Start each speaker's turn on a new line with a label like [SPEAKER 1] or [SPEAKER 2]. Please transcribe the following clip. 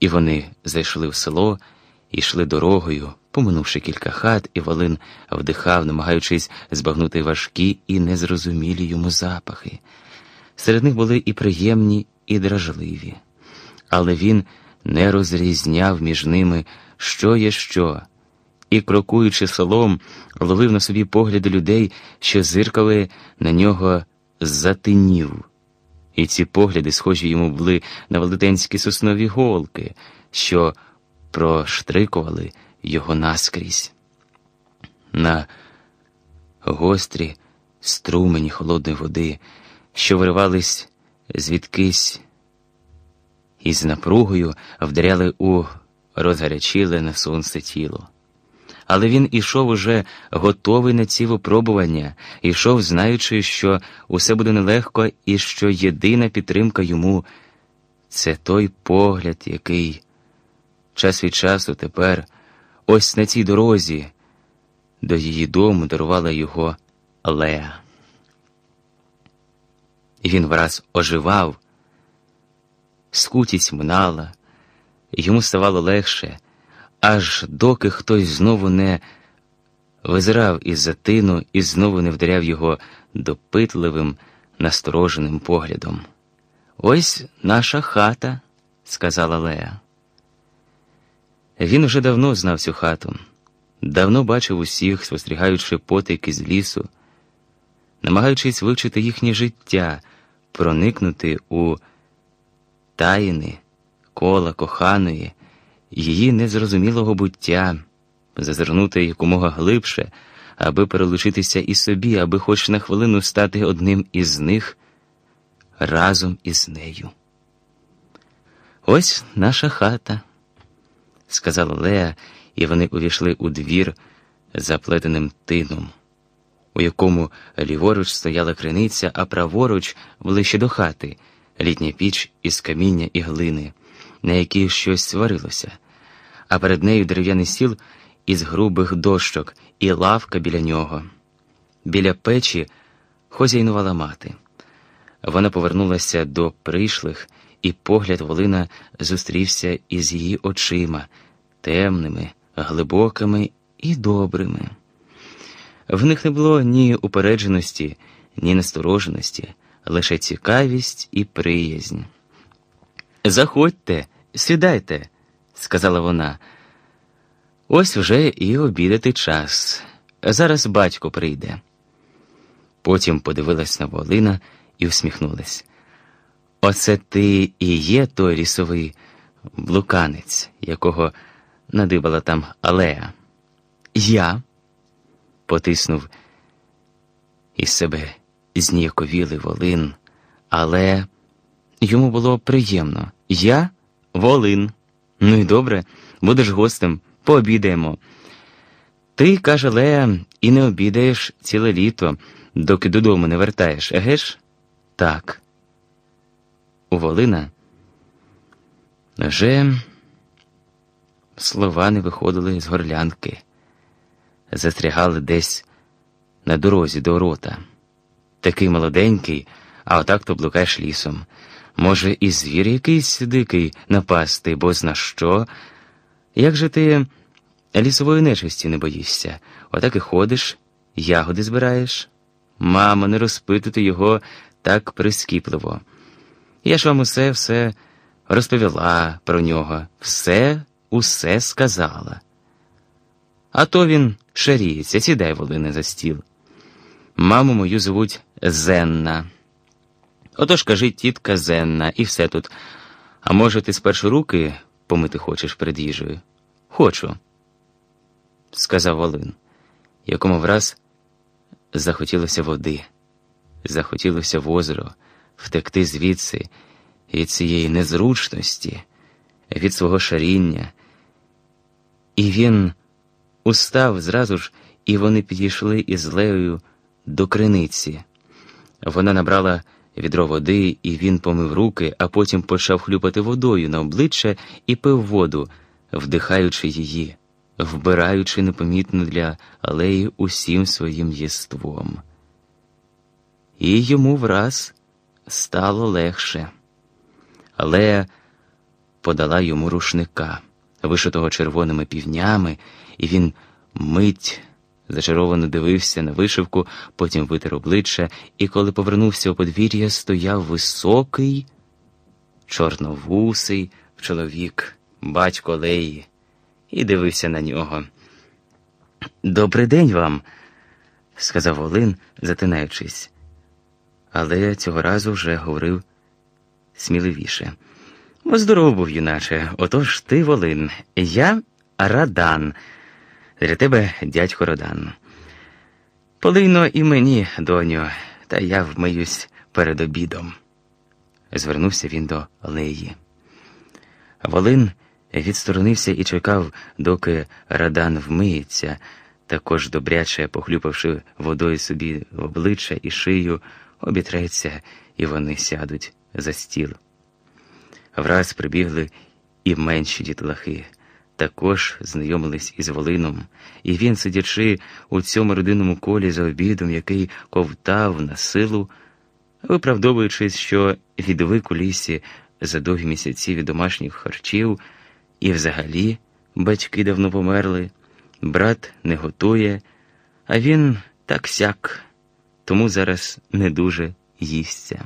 [SPEAKER 1] І вони зайшли в село і йшли дорогою, поминувши кілька хат, і Волин вдихав, намагаючись збагнути важкі і незрозумілі йому запахи. Серед них були і приємні, і дражливі, але він не розрізняв між ними, що є що, і, крокуючи селом, ловив на собі погляди людей, що зиркали на нього з-за тинів. І ці погляди, схожі йому були на велетенські соснові голки, що проштрикували його наскрізь. На гострі струмені холодної води, що виривались звідкись і з напругою вдаряли у розгарячіле на сонце тіло. Але він ішов уже готовий на ці випробування, ішов, знаючи, що усе буде нелегко і що єдина підтримка йому це той погляд, який час від часу тепер, ось на цій дорозі, до її дому дарувала його Леа. І він враз оживав, скутість минала, йому ставало легше, аж доки хтось знову не визирав із затину і знову не вдаряв його допитливим, настороженим поглядом. Ось наша хата, сказала Леа. Він уже давно знав цю хату, давно бачив усіх, спостерігаючи потики з лісу, намагаючись вивчити їхнє життя, проникнути у таїни, кола коханої, її незрозумілого буття, зазирнути якомога глибше, аби перелучитися і собі, аби хоч на хвилину стати одним із них разом із нею. Ось наша хата, сказала Леа, і вони увійшли у двір заплетеним тином, у якому ліворуч стояла криниця, а праворуч, ближче до хати, літня піч із каміння і глини, на якій щось сварилося, а перед нею дерев'яний стіл із грубих дощок і лавка біля нього. Біля печі хозяйнувала мати. Вона повернулася до прийшлих, і погляд Волина зустрівся із її очима, темними, глибокими і добрими. В них не було ні упередженості, ні настороженості, лише цікавість і приязнь. Заходьте, сідайте, сказала вона. Ось вже і обідати час. Зараз батько прийде. Потім подивилась на Волина і усміхнулась. Оце ти і є той лісовий блуканець, якого надибала там Алея. Я потиснув із себе зніяковілий волин, але йому було приємно. Я волин. Ну і добре, будеш гостем, пообідаємо. Ти, каже Лея, і не обідаєш ціле літо, доки додому не вертаєш, еге ж? Так. У Волина вже слова не виходили з горлянки, застрягали десь на дорозі до рота. Такий молоденький, а отак то блукаєш лісом. Може, і звір якийсь дикий напасти, бо зна що. Як же ти лісової нечисті не боїшся? Отак і ходиш, ягоди збираєш. Мамо, не розпитуйте його так прискіпливо. Я ж вам усе все розповіла про нього, все, усе сказала. А то він шаріється, сідай волине за стіл. Маму мою звуть Зенна. Отож кажи тітка Зенна, і все тут. А може, ти спершу руки помити хочеш перед їжею? Хочу, сказав Волин, якому враз захотілося води, захотілося в озеро втекти звідси від цієї незручності, від свого шаріння. І він устав зразу ж, і вони підійшли із Леєю до криниці. Вона набрала відро води, і він помив руки, а потім почав хлюпати водою на обличчя і пив воду, вдихаючи її, вбираючи непомітно для алеї усім своїм єством. І йому враз стало легше. Але подала йому рушника, вишитого червоними півнями, і він мить зачаровано дивився на вишивку, потім витер обличчя, і коли повернувся у подвір'я, стояв високий, чорновусий чоловік, батько Леї, і дивився на нього. Добрий день вам, сказав Волин, затинаючись, але цього разу вже говорив сміливіше. Здоров був, юначе, отож ти Волин, я Радан. Для тебе дядько Родан. Полийно і мені, доню, та я вмиюсь перед обідом. Звернувся він до Леї. Волин відсторонився і чекав, доки Радан вмиється, також добряче похлюпавши водою собі обличчя і шию, обітреться, і вони сядуть за стіл. Враз прибігли і менші дітлахи також знайомились із Волином, і він, сидячи у цьому родинному колі за обідом, який ковтав на силу, виправдовуючись, що відвик у лісі за довгі місяці від домашніх харчів, і взагалі батьки давно померли, брат не готує, а він так сяк, тому зараз не дуже їсться.